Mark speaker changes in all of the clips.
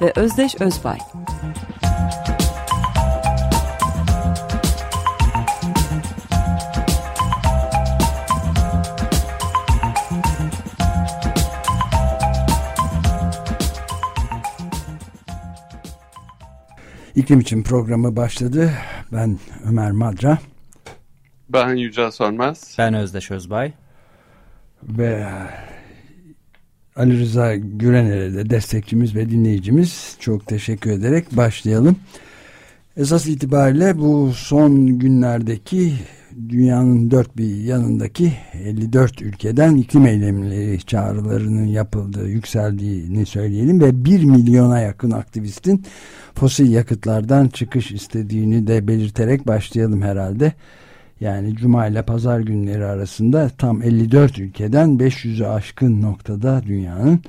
Speaker 1: ve Özdeş Özbay.
Speaker 2: İklim için programı başladı. Ben Ömer Madra.
Speaker 3: Ben Yücel Sönmez.
Speaker 4: Ben Özdeş Özbay.
Speaker 2: Ve Ali Rıza Gürener'e de destekçimiz ve dinleyicimiz çok teşekkür ederek başlayalım. Esas itibariyle bu son günlerdeki dünyanın dört bir yanındaki 54 ülkeden iklim eylemleri çağrılarının yapıldığı, yükseldiğini söyleyelim ve 1 milyona yakın aktivistin fosil yakıtlardan çıkış istediğini de belirterek başlayalım herhalde. Yani cuma ile pazar günleri arasında tam 54 ülkeden 500'ü aşkın noktada dünyanın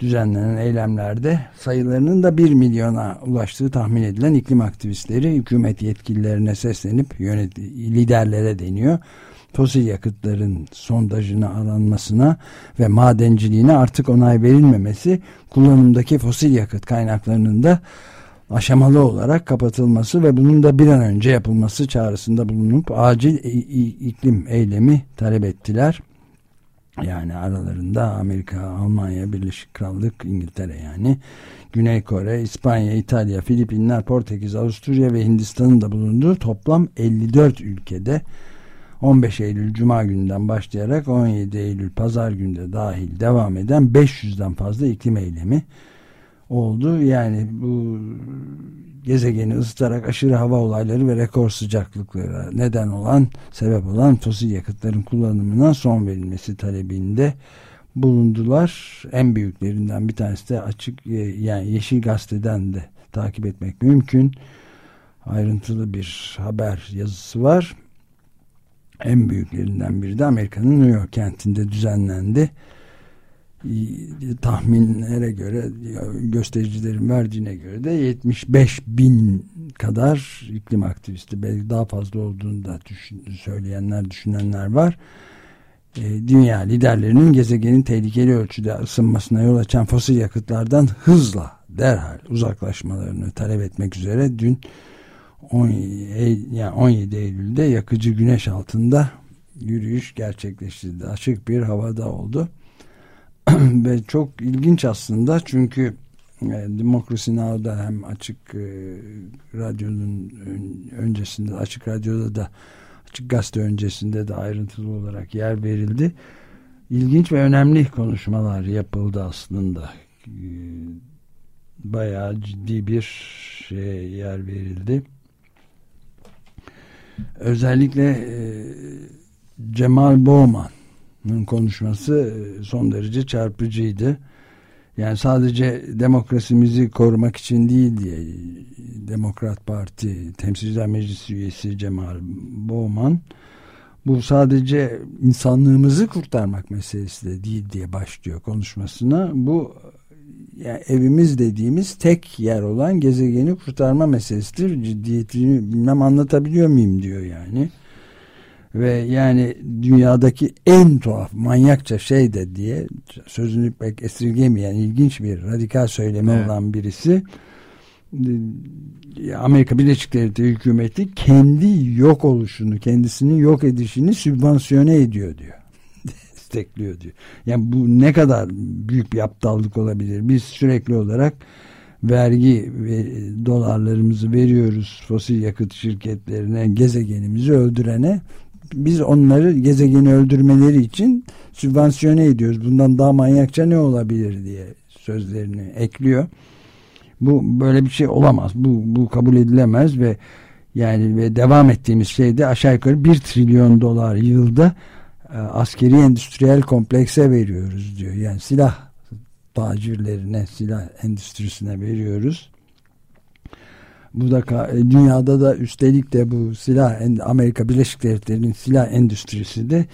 Speaker 2: düzenlenen eylemlerde sayılarının da 1 milyona ulaştığı tahmin edilen iklim aktivistleri hükümet yetkililerine seslenip yönet liderlere deniyor. Fosil yakıtların sondajına aranmasına ve madenciliğine artık onay verilmemesi kullanımdaki fosil yakıt kaynaklarının da aşamalı olarak kapatılması ve bunun da bir an önce yapılması çağrısında bulunup acil iklim eylemi talep ettiler. Yani aralarında Amerika, Almanya, Birleşik Krallık, İngiltere yani Güney Kore, İspanya, İtalya, Filipinler, Portekiz, Avusturya ve Hindistan'ın da bulunduğu toplam 54 ülkede 15 Eylül Cuma günden başlayarak 17 Eylül Pazar günde dahil devam eden 500'den fazla iklim eylemi oldu. Yani bu gezegeni ısıtarak aşırı hava olayları ve rekor sıcaklıklara neden olan, sebep olan fosil yakıtların kullanımına son verilmesi talebinde bulundular. En büyüklerinden bir tanesi de açık e, yani Yeşil Gazete'den de takip etmek mümkün. Ayrıntılı bir haber yazısı var. En büyüklerinden biri de Amerika'nın New York kentinde düzenlendi tahminlere göre göstericilerin verdiğine göre de 75 bin kadar iklim aktivisti belki daha fazla olduğunu da düşün, söyleyenler düşünenler var. E, dünya liderlerinin gezegenin tehlikeli ölçüde ısınmasına yol açan fosil yakıtlardan hızla derhal uzaklaşmalarını talep etmek üzere dün 17, yani 17 Eylül'de yakıcı güneş altında yürüyüş gerçekleştirdi. Açık bir havada oldu. ve çok ilginç aslında çünkü e, Demokrasi Now'da hem açık e, radyonun öncesinde açık radyoda da açık gazete öncesinde de ayrıntılı olarak yer verildi. İlginç ve önemli konuşmalar yapıldı aslında. E, bayağı ciddi bir şey yer verildi. Özellikle e, Cemal Bowman konuşması e, son derece çarpıcıydı. Yani sadece demokrasimizi korumak için değil diye Demokrat Parti Temsilciler Meclisi üyesi Cemal Bowman bu sadece insanlığımızı kurtarmak meselesi de değil diye başlıyor konuşmasına. Bu yani evimiz dediğimiz tek yer olan gezegeni kurtarma meselesidir. Ciddiyetini bilmem anlatabiliyor muyum diyor yani ve yani dünyadaki en tuhaf manyakça şey de diye sözünü pek esirgemeyen ilginç bir radikal söylemi evet. olan birisi Amerika Birleşik Devletleri hükümeti kendi yok oluşunu kendisini yok edişini sübvansiyone ediyor diyor destekliyor diyor. Yani bu ne kadar büyük bir aptallık olabilir. Biz sürekli olarak vergi ve dolarlarımızı veriyoruz fosil yakıt şirketlerine, gezegenimizi öldürene biz onları gezegeni öldürmeleri için sübvansiyone ediyoruz. Bundan daha manyakça ne olabilir diye sözlerini ekliyor. Bu böyle bir şey olamaz. Bu, bu kabul edilemez ve yani ve devam ettiğimiz şeyde aşağı yukarı bir trilyon dolar yılda e, askeri endüstriyel komplekse veriyoruz diyor. Yani silah tacirlerine, silah endüstrisine veriyoruz. Bu da e, dünyada da üstelik de bu silah Amerika Birleşik Devletleri'nin silah endüstrisi de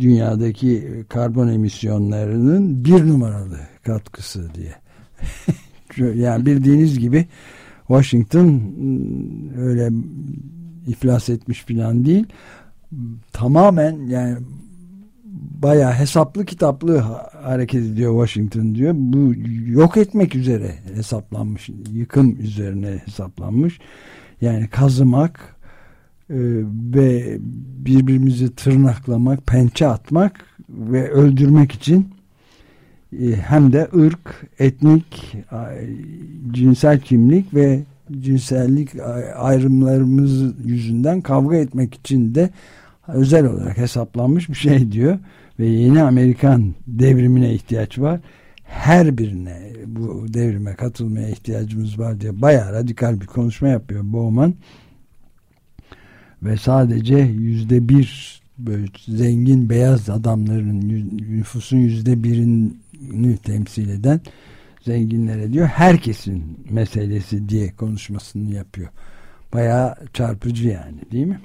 Speaker 2: dünyadaki karbon emisyonlarının bir numaralı katkısı diye. yani bildiğiniz gibi Washington ıı, öyle iflas etmiş falan değil. Tamamen yani bayağı hesaplı kitaplı hareket ediyor Washington diyor. Bu yok etmek üzere hesaplanmış. Yıkım üzerine hesaplanmış. Yani kazımak e, ve birbirimizi tırnaklamak, pençe atmak ve öldürmek için e, hem de ırk, etnik, cinsel kimlik ve cinsellik ayrımlarımız yüzünden kavga etmek için de özel olarak hesaplanmış bir şey diyor ve yeni Amerikan devrimine ihtiyaç var. Her birine bu devrime katılmaya ihtiyacımız var diye bayağı radikal bir konuşma yapıyor Bowman ve sadece yüzde bir zengin beyaz adamların nüfusun yüzde birini temsil eden zenginlere diyor herkesin meselesi diye konuşmasını yapıyor. Bayağı çarpıcı yani değil mi?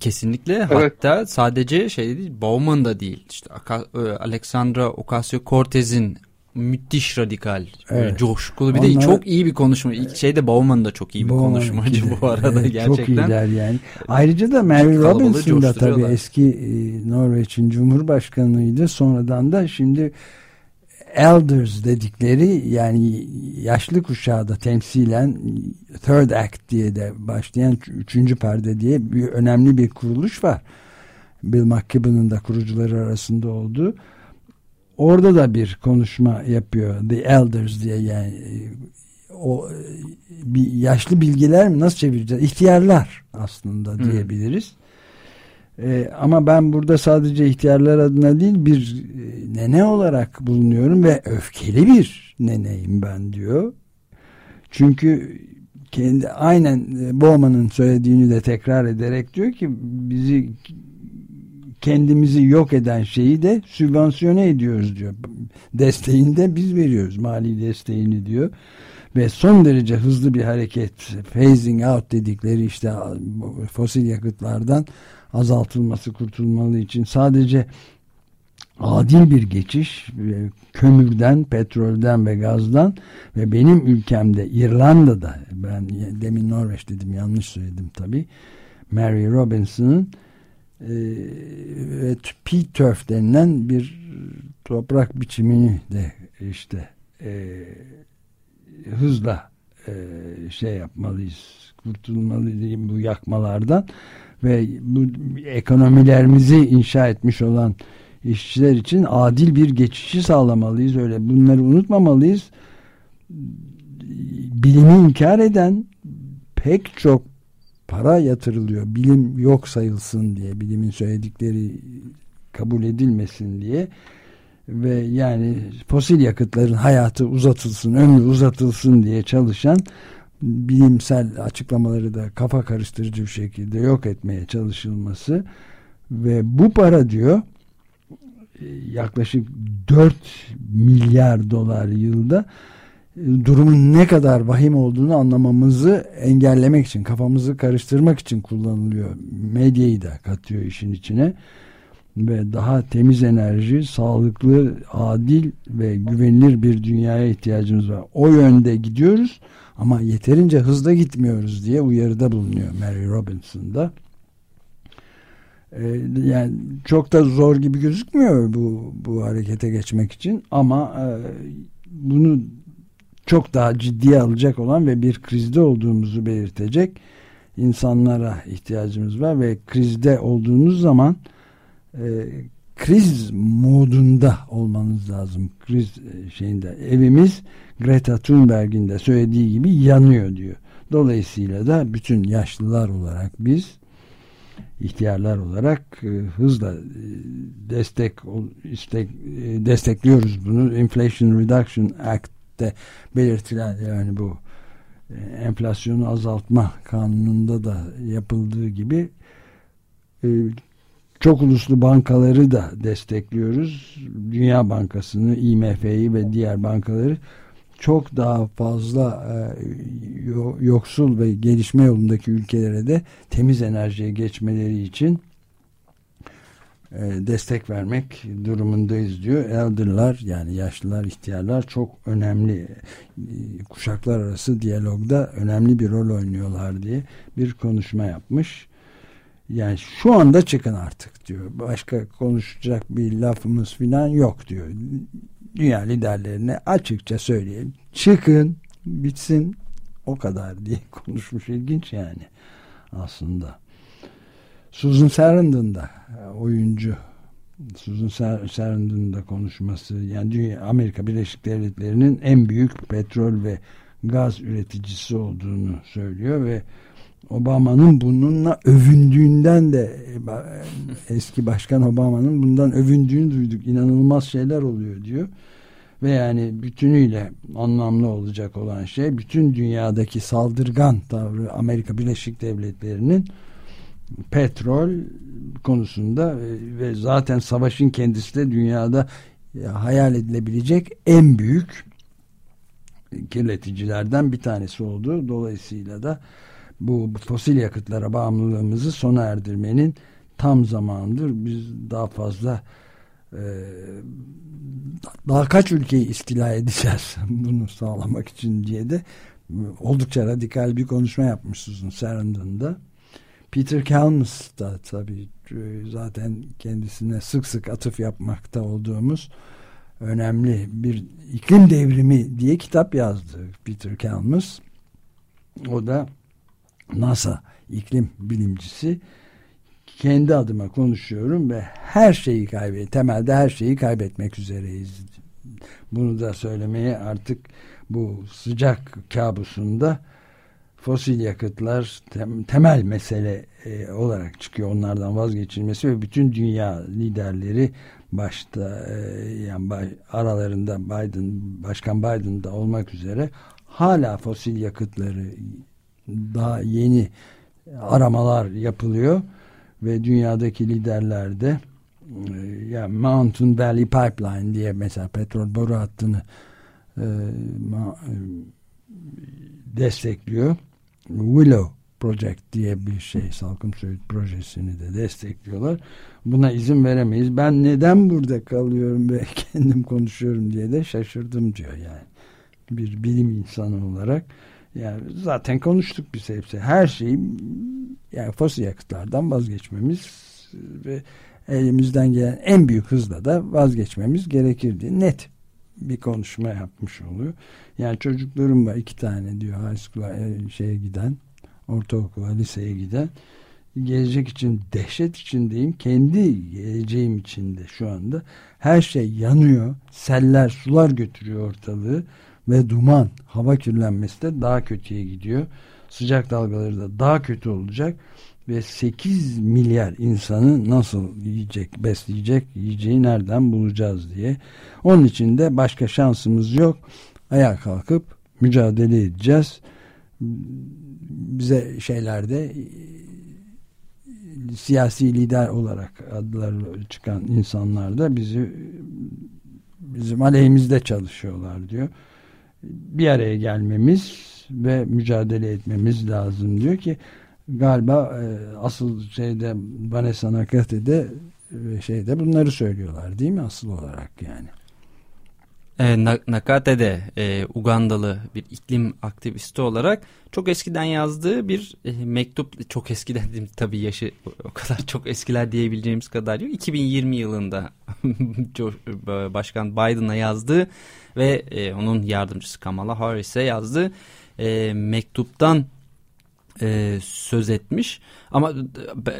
Speaker 4: Kesinlikle evet. hatta sadece şey değil Bowman da değil işte e, Alexandra Ocasio-Cortez'in müthiş radikal evet. coşkulu bir Onlar, de çok iyi bir konuşma ilk şey de Bowman da çok iyi bir Bowman konuşmacı bu arada evet, gerçekten. Çok
Speaker 2: iyiler yani. Ayrıca da Mary Robinson da tabii eski e, Norveç'in Cumhurbaşkanıydı sonradan da şimdi elders dedikleri yani yaşlı kuşağı da temsilen third act diye de başlayan üçüncü perde diye bir önemli bir kuruluş var. Bill McKibben'ın da kurucuları arasında olduğu. Orada da bir konuşma yapıyor. The Elders diye yani o bir yaşlı bilgiler mi nasıl çevireceğiz? İhtiyarlar aslında diyebiliriz. E, ama ben burada sadece ihtiyarlar adına değil bir e, nene olarak bulunuyorum ve öfkeli bir neneyim ben diyor. Çünkü kendi aynen e, Bowman'ın söylediğini de tekrar ederek diyor ki bizi kendimizi yok eden şeyi de sübvansiyone ediyoruz diyor. Desteğini de biz veriyoruz mali desteğini diyor. Ve son derece hızlı bir hareket phasing out dedikleri işte fosil yakıtlardan azaltılması kurtulmalı için sadece adil bir geçiş kömürden, petrolden ve gazdan ve benim ülkemde İrlanda'da ben demin Norveç dedim yanlış söyledim tabi Mary Robinson'ın e, P-turf denilen bir toprak biçimini de işte e, hızla e, şey yapmalıyız kurtulmalıyız bu yakmalardan ve bu ekonomilerimizi inşa etmiş olan işçiler için adil bir geçişi sağlamalıyız. Öyle bunları unutmamalıyız. Bilimi inkar eden pek çok para yatırılıyor. Bilim yok sayılsın diye, bilimin söyledikleri kabul edilmesin diye ve yani fosil yakıtların hayatı uzatılsın, ömrü uzatılsın diye çalışan bilimsel açıklamaları da kafa karıştırıcı bir şekilde yok etmeye çalışılması ve bu para diyor yaklaşık 4 milyar dolar yılda durumun ne kadar vahim olduğunu anlamamızı engellemek için, kafamızı karıştırmak için kullanılıyor. Medyayı da katıyor işin içine ve daha temiz enerji, sağlıklı, adil ve güvenilir bir dünyaya ihtiyacımız var. O yönde gidiyoruz ama yeterince hızla gitmiyoruz diye uyarıda bulunuyor Mary Robinson'da. Ee, yani çok da zor gibi gözükmüyor bu, bu harekete geçmek için ama e, bunu çok daha ciddiye alacak olan ve bir krizde olduğumuzu belirtecek insanlara ihtiyacımız var ve krizde olduğunuz zaman e, kriz modunda olmanız lazım. Kriz e, şeyinde evimiz Greta Thunberg'in de söylediği gibi yanıyor diyor. Dolayısıyla da bütün yaşlılar olarak biz ihtiyarlar olarak e, hızla e, destek istek, e, destekliyoruz bunu. Inflation Reduction Act'te belirtilen yani bu e, enflasyonu azaltma kanununda da yapıldığı gibi e, çok uluslu bankaları da destekliyoruz. Dünya Bankası'nı, IMF'yi ve diğer bankaları çok daha fazla e, yoksul ve gelişme yolundaki ülkelere de temiz enerjiye geçmeleri için e, destek vermek durumundayız diyor. Elder'lar yani yaşlılar, ihtiyarlar çok önemli e, kuşaklar arası diyalogda önemli bir rol oynuyorlar diye bir konuşma yapmış. Yani şu anda çıkın artık diyor. Başka konuşacak bir lafımız falan yok diyor. Dünya liderlerine açıkça söyleyelim. Çıkın bitsin o kadar diye konuşmuş. ilginç yani aslında. Susan Sarandon da e, oyuncu Susan Sarandon'un da konuşması yani Dünya, Amerika Birleşik Devletleri'nin en büyük petrol ve gaz üreticisi olduğunu söylüyor ve Obama'nın bununla övündüğünden de e, eski başkan Obama'nın bundan övündüğünü duyduk. İnanılmaz şeyler oluyor diyor. Ve yani bütünüyle anlamlı olacak olan şey bütün dünyadaki saldırgan tavrı Amerika Birleşik Devletleri'nin petrol konusunda e, ve zaten savaşın kendisi de dünyada e, hayal edilebilecek en büyük kirleticilerden bir tanesi oldu. Dolayısıyla da bu fosil yakıtlara bağımlılığımızı sona erdirmenin tam zamanıdır. Biz daha fazla e, daha kaç ülkeyi istila edeceğiz bunu sağlamak için diye de oldukça radikal bir konuşma yapmışsınız Sarandon'da. Peter Kalmus da tabii e, zaten kendisine sık sık atıf yapmakta olduğumuz önemli bir iklim devrimi diye kitap yazdı Peter Kalmus. O da NASA iklim bilimcisi kendi adıma konuşuyorum ve her şeyi kaybet temelde her şeyi kaybetmek üzereyiz. Bunu da söylemeye artık bu sıcak kabusunda fosil yakıtlar tem, temel mesele e, olarak çıkıyor onlardan vazgeçilmesi ve bütün dünya liderleri başta e, yani baş, aralarında Biden Başkan Biden da olmak üzere hala fosil yakıtları daha yeni aramalar yapılıyor ve dünyadaki liderler de e, yani Mountain Valley Pipeline diye mesela petrol boru hattını e, e, destekliyor Willow Project diye bir şey Salkım Söğüt projesini de destekliyorlar. Buna izin veremeyiz. Ben neden burada kalıyorum ve kendim konuşuyorum diye de şaşırdım diyor yani. Bir bilim insanı olarak. Yani zaten konuştuk biz hepsi. Her şeyi yani fosil yakıtlardan vazgeçmemiz ve elimizden gelen en büyük hızla da vazgeçmemiz gerekirdi. Net bir konuşma yapmış oluyor. Yani çocuklarım var iki tane diyor high school'a e, şeye giden ortaokula liseye giden gelecek için dehşet içindeyim kendi geleceğim içinde şu anda her şey yanıyor seller sular götürüyor ortalığı ve duman hava kirlenmesi de daha kötüye gidiyor sıcak dalgaları da daha kötü olacak ve 8 milyar insanı nasıl yiyecek, besleyecek, yiyeceği nereden bulacağız diye. Onun için de başka şansımız yok. Ayağa kalkıp mücadele edeceğiz. Bize şeylerde siyasi lider olarak adları çıkan insanlar da bizi bizim aleyhimizde çalışıyorlar diyor. Bir araya gelmemiz ve mücadele etmemiz lazım diyor ki galiba e, asıl şeyde Vanessa Nakate'de e, şeyde bunları söylüyorlar değil mi asıl olarak yani?
Speaker 4: E, Nakate'de e, Ugandalı bir iklim aktivisti olarak çok eskiden yazdığı bir e, mektup çok eskiden tabii yaşı o kadar çok eskiler diyebileceğimiz kadar yok. 2020 yılında Başkan Biden'a yazdığı ve e, onun yardımcısı Kamala Harris'e yazdığı e, mektuptan e, söz etmiş. Ama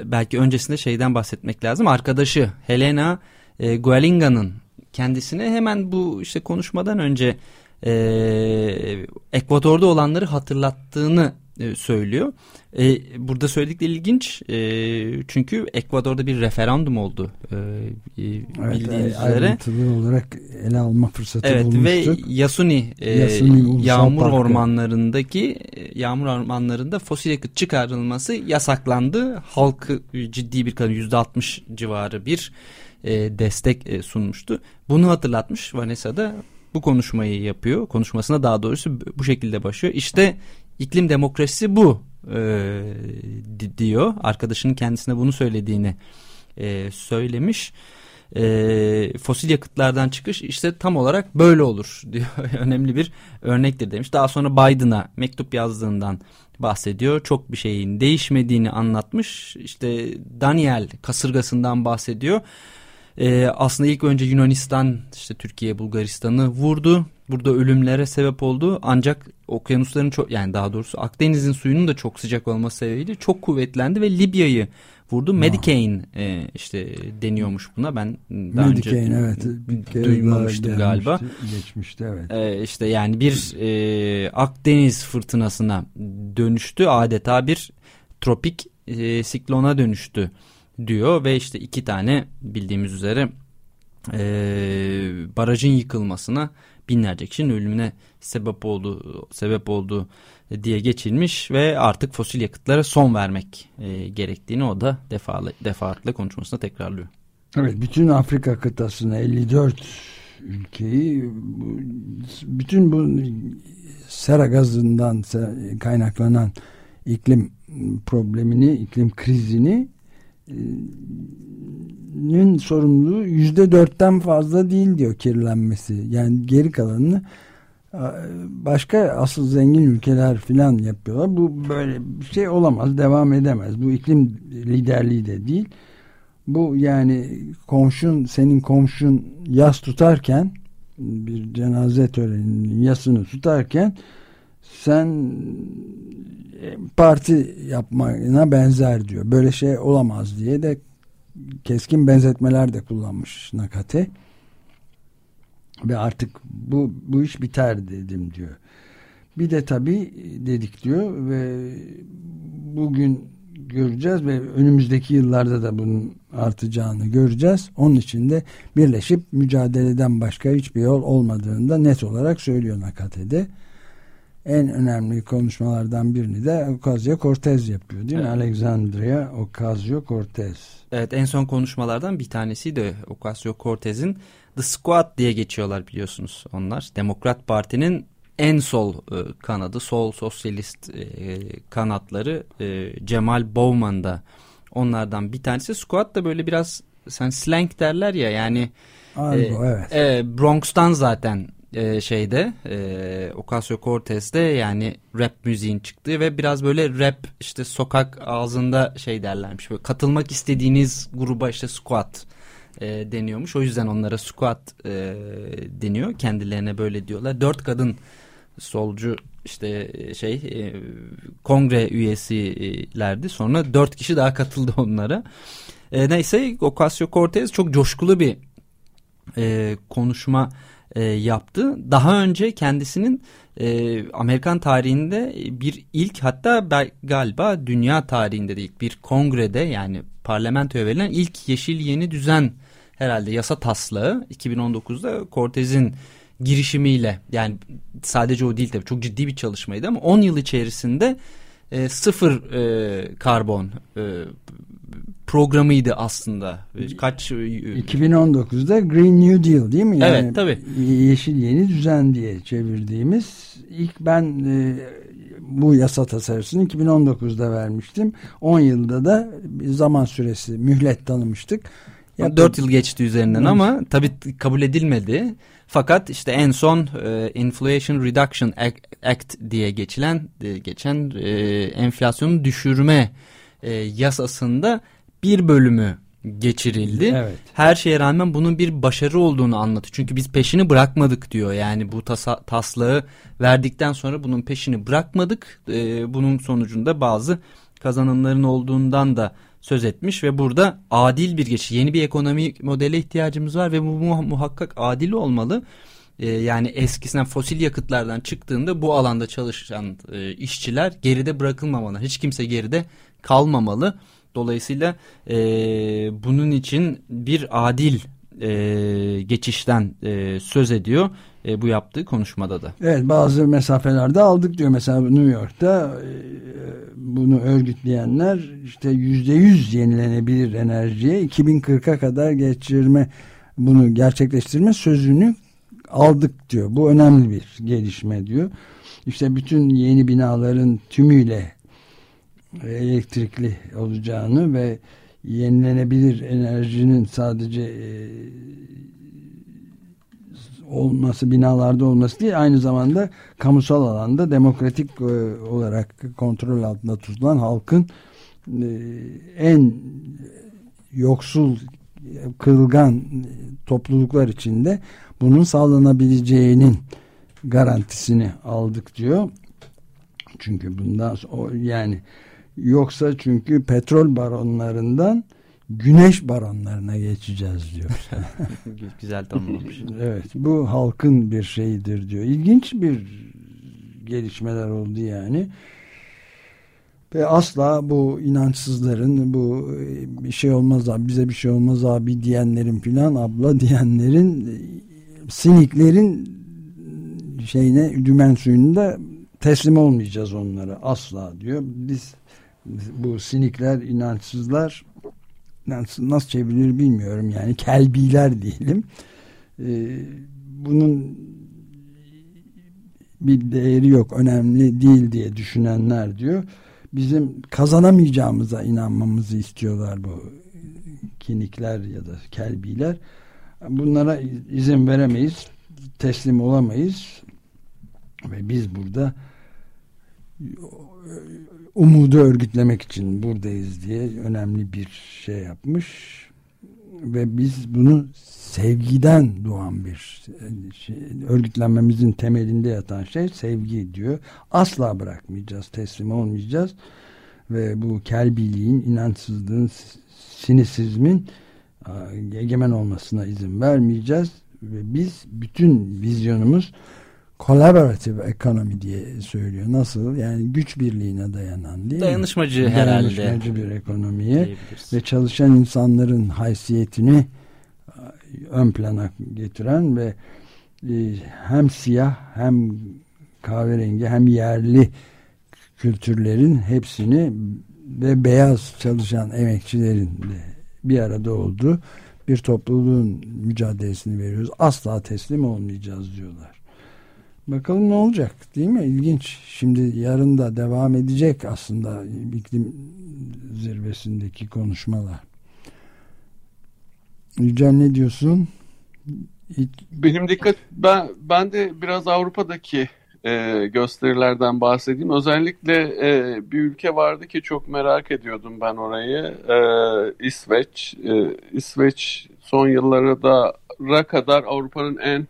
Speaker 4: belki öncesinde şeyden bahsetmek lazım. Arkadaşı Helena e, Guelinga'nın kendisine hemen bu işte konuşmadan önce e, Ekvador'da olanları hatırlattığını e, söylüyor. E, burada söyledikleri ilginç e, çünkü Ekvador'da bir referandum oldu e,
Speaker 2: bildiğiniz evet, üzere. Ayrıntılı olarak ele alma fırsatı
Speaker 4: evet,
Speaker 2: bulmuştuk.
Speaker 4: Ve Yasuni, e, Yasuni yağmur Parkı. ormanlarındaki yağmur ormanlarında fosil yakıt çıkarılması yasaklandı. Halkı ciddi bir kadın %60 civarı bir e, destek e, sunmuştu. Bunu hatırlatmış Vanessa da bu konuşmayı yapıyor. Konuşmasına daha doğrusu bu şekilde başlıyor. İşte iklim demokrasisi bu e, diyor. Arkadaşının kendisine bunu söylediğini e, söylemiş. E, fosil yakıtlardan çıkış işte tam olarak böyle olur diyor. Önemli bir örnektir demiş. Daha sonra Biden'a mektup yazdığından bahsediyor. Çok bir şeyin değişmediğini anlatmış. İşte Daniel kasırgasından bahsediyor. Ee, aslında ilk önce Yunanistan işte Türkiye Bulgaristan'ı vurdu. Burada ölümlere sebep oldu. Ancak okyanusların çok yani daha doğrusu Akdeniz'in suyunun da çok sıcak olması sebebiyle çok kuvvetlendi ve Libya'yı vurdu. Medicaine e, işte deniyormuş buna. Ben daha
Speaker 2: Medicaine,
Speaker 4: önce evet. duymamıştım galiba.
Speaker 2: Geçmişti evet.
Speaker 4: E, işte yani bir e, Akdeniz fırtınasına dönüştü. Adeta bir tropik e, siklona dönüştü diyor ve işte iki tane bildiğimiz üzere e, barajın yıkılmasına binlerce kişinin ölümüne sebep oldu sebep oldu diye geçilmiş ve artık fosil yakıtlara son vermek e, gerektiğini o da defalı, defaatle konuşmasında tekrarlıyor.
Speaker 2: Evet bütün Afrika kıtasını 54 ülkeyi bütün bu sera gazından kaynaklanan iklim problemini, iklim krizini nin sorumluluğu yüzde dörtten fazla değil diyor kirlenmesi. Yani geri kalanını başka asıl zengin ülkeler filan yapıyorlar. Bu böyle bir şey olamaz, devam edemez. Bu iklim liderliği de değil. Bu yani komşun, senin komşun yas tutarken bir cenaze töreninin yasını tutarken sen e, parti yapmana benzer diyor. Böyle şey olamaz diye de keskin benzetmeler de kullanmış Nakate. Ve artık bu, bu iş biter dedim diyor. Bir de tabii dedik diyor ve bugün göreceğiz ve önümüzdeki yıllarda da bunun artacağını göreceğiz. Onun için de birleşip mücadeleden başka hiçbir yol olmadığını da net olarak söylüyor Nakate'de en önemli konuşmalardan birini de Ocasio-Cortez yapıyor değil mi? Evet. Alexandria Ocasio-Cortez.
Speaker 4: Evet en son konuşmalardan bir tanesi de Ocasio-Cortez'in The Squad diye geçiyorlar biliyorsunuz onlar. Demokrat Parti'nin en sol e, kanadı, sol sosyalist e, kanatları e, Cemal Bowman da onlardan bir tanesi. Squad da böyle biraz sen slang derler ya yani
Speaker 2: Argo, e, evet.
Speaker 4: e, Bronx'tan zaten e, şeyde e, Ocasio-Cortez'de yani rap müziğin çıktığı ve biraz böyle rap işte sokak ağzında şey derlermiş. Böyle katılmak istediğiniz gruba işte squat e, deniyormuş. O yüzden onlara squat e, deniyor. Kendilerine böyle diyorlar. Dört kadın solcu işte şey e, kongre üyesilerdi. Sonra dört kişi daha katıldı onlara. E, neyse Ocasio-Cortez çok coşkulu bir e, konuşma e, yaptı. Daha önce kendisinin e, Amerikan tarihinde bir ilk hatta galiba dünya tarihinde de ilk bir kongrede yani parlamentoya verilen ilk yeşil yeni düzen herhalde yasa taslağı 2019'da Cortez'in girişimiyle yani sadece o değil tabii çok ciddi bir çalışmaydı ama 10 yıl içerisinde e, sıfır e, karbon e, programıydı aslında. Kaç
Speaker 2: 2019'da e, Green New Deal değil mi?
Speaker 4: Yani evet tabii.
Speaker 2: Yeşil yeni düzen diye çevirdiğimiz ilk ben e, bu yasa tasarısını 2019'da vermiştim. 10 yılda da bir zaman süresi mühlet tanımıştık.
Speaker 4: Ya 4 yıl geçti üzerinden evet. ama tabii kabul edilmedi. Fakat işte en son e, Inflation Reduction Act diye geçilen e, geçen e, enflasyonu düşürme e, yasasında bir bölümü geçirildi. Evet. Her şeye rağmen bunun bir başarı olduğunu anlatıyor. Çünkü biz peşini bırakmadık diyor. Yani bu tasa, taslağı verdikten sonra bunun peşini bırakmadık. Ee, bunun sonucunda bazı kazanımların olduğundan da söz etmiş ve burada adil bir geçiş, yeni bir ekonomi modele ihtiyacımız var ve bu muhakkak adil olmalı. Ee, yani eskisinden fosil yakıtlardan çıktığında bu alanda çalışan e, işçiler geride bırakılmamalı. Hiç kimse geride kalmamalı. Dolayısıyla e, bunun için bir adil e, geçişten e, söz ediyor e, bu yaptığı konuşmada da.
Speaker 2: Evet bazı mesafelerde aldık diyor mesela New York'ta e, bunu örgütleyenler işte yüzde yüz yenilenebilir enerjiye 2040'a kadar geçirme bunu gerçekleştirme sözünü aldık diyor. Bu önemli bir gelişme diyor. İşte bütün yeni binaların tümüyle elektrikli olacağını ve yenilenebilir enerjinin sadece e, olması binalarda olması değil aynı zamanda kamusal alanda demokratik e, olarak kontrol altında tutulan halkın e, en yoksul kırılgan topluluklar içinde bunun sağlanabileceğinin garantisini aldık diyor. Çünkü bundan o yani yoksa çünkü petrol baronlarından güneş baronlarına geçeceğiz diyor.
Speaker 4: Güzel tanımlamış.
Speaker 2: evet bu halkın bir şeyidir diyor. İlginç bir gelişmeler oldu yani. Ve asla bu inançsızların bu e, bir şey olmaz abi bize bir şey olmaz abi diyenlerin filan abla diyenlerin siniklerin şeyine dümen suyunda teslim olmayacağız onlara asla diyor. Biz bu sinikler inançsızlar nasıl, nasıl çevrilir bilmiyorum yani kelbiler diyelim. Ee, bunun bir değeri yok önemli değil diye düşünenler diyor bizim kazanamayacağımıza inanmamızı istiyorlar bu kinikler ya da kelbiler. Bunlara izin veremeyiz, teslim olamayız. Ve biz burada umudu örgütlemek için buradayız diye önemli bir şey yapmış. Ve biz bunu sevgiden doğan bir şey, örgütlenmemizin temelinde yatan şey sevgi diyor. Asla bırakmayacağız, teslim olmayacağız. Ve bu kelbiliğin, inançsızlığın, sinisizmin egemen olmasına izin vermeyeceğiz ve biz bütün vizyonumuz collaborative ekonomi diye söylüyor. Nasıl? Yani güç birliğine dayanan değil
Speaker 4: Dayanışmacı
Speaker 2: mi?
Speaker 4: herhalde.
Speaker 2: Dayanışmacı bir ekonomiye ve çalışan insanların haysiyetini ön plana getiren ve e, hem siyah hem kahverengi hem yerli kültürlerin hepsini ve beyaz çalışan emekçilerin bir arada olduğu bir topluluğun mücadelesini veriyoruz. Asla teslim olmayacağız diyorlar. Bakalım ne olacak değil mi? İlginç. Şimdi yarın da devam edecek aslında iklim zirvesindeki konuşmalar. Yücel ne diyorsun?
Speaker 3: Benim dikkat ben ben de biraz Avrupa'daki e, gösterilerden bahsedeyim. Özellikle e, bir ülke vardı ki çok merak ediyordum ben orayı. E, İsveç. E, İsveç son yıllara kadar Avrupa'nın en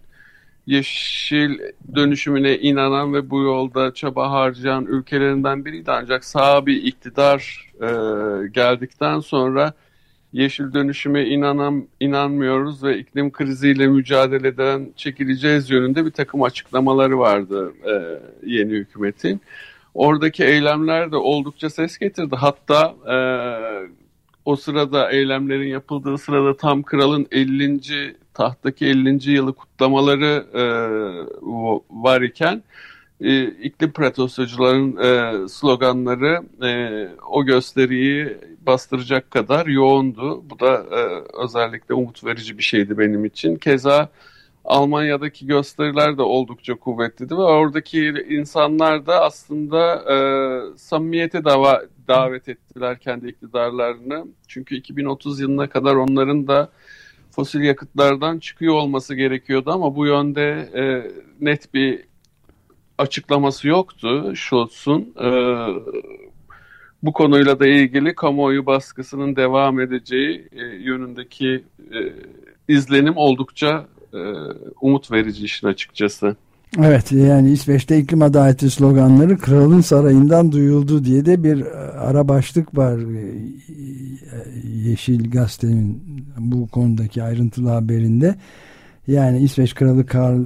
Speaker 3: yeşil dönüşümüne inanan ve bu yolda çaba harcayan ülkelerinden biriydi. Ancak sağ bir iktidar e, geldikten sonra yeşil dönüşüme inanan, inanmıyoruz ve iklim kriziyle mücadeleden çekileceğiz yönünde bir takım açıklamaları vardı e, yeni hükümetin. Oradaki eylemler de oldukça ses getirdi. Hatta e, o sırada eylemlerin yapıldığı sırada tam kralın 50. tahttaki 50. yılı kutlamaları e, var iken e, iklim protestocuların e, sloganları e, o gösteriyi bastıracak kadar yoğundu. Bu da e, özellikle umut verici bir şeydi benim için. Keza Almanya'daki gösteriler de oldukça kuvvetliydi ve oradaki insanlar da aslında e, samimiyete dava, davet ettiler kendi iktidarlarını. Çünkü 2030 yılına kadar onların da fosil yakıtlardan çıkıyor olması gerekiyordu ama bu yönde e, net bir açıklaması yoktu Schultz'un. E, bu konuyla da ilgili kamuoyu baskısının devam edeceği e, yönündeki e, izlenim oldukça e, umut verici işin açıkçası.
Speaker 2: Evet yani İsveç'te iklim adaleti sloganları kralın sarayından duyuldu diye de bir e, ara başlık var e, Yeşil Gazete'nin bu konudaki ayrıntılı haberinde. Yani İsveç Kralı Karl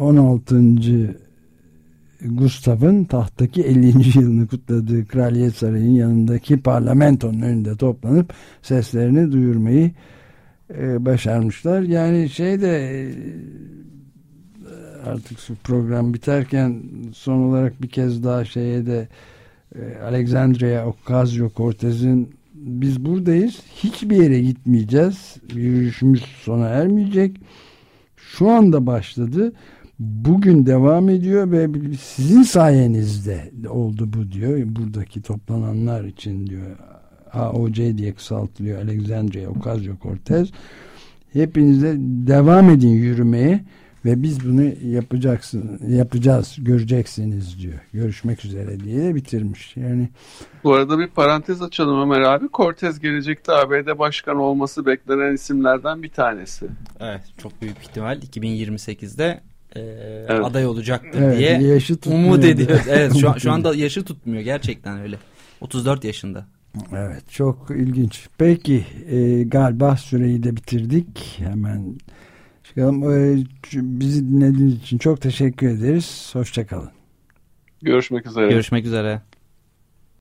Speaker 2: 16. Gustav'ın tahttaki 50. yılını kutladığı Kraliyet Sarayı'nın yanındaki parlamentonun önünde toplanıp seslerini duyurmayı e, başarmışlar. Yani şey de e, artık program biterken son olarak bir kez daha şeye de e, Alexandria Ocasio-Cortez'in biz buradayız hiçbir yere gitmeyeceğiz yürüyüşümüz sona ermeyecek şu anda başladı. Bugün devam ediyor ve sizin sayenizde oldu bu diyor. Buradaki toplananlar için diyor. AOC diye kısaltılıyor. Alexandria Ocasio-Cortez. Hepinize devam edin yürümeye ve biz bunu yapacaksın yapacağız göreceksiniz diyor. Görüşmek üzere diye de bitirmiş. Yani
Speaker 3: bu arada bir parantez açalım Ömer abi. Cortez gelecekte ABD başkan olması beklenen isimlerden bir tanesi.
Speaker 4: Evet, çok büyük ihtimal 2028'de e, evet. aday olacaktır evet, diye
Speaker 2: yaşı
Speaker 4: umut ediyoruz. Evet, şu, şu anda yaşı tutmuyor gerçekten öyle. 34 yaşında.
Speaker 2: Evet, çok ilginç. Peki, e, galiba süreyi de bitirdik. Hemen çıkalım. E, bizi dinlediğiniz için çok teşekkür ederiz. Hoşçakalın.
Speaker 3: Görüşmek üzere.
Speaker 4: Görüşmek üzere.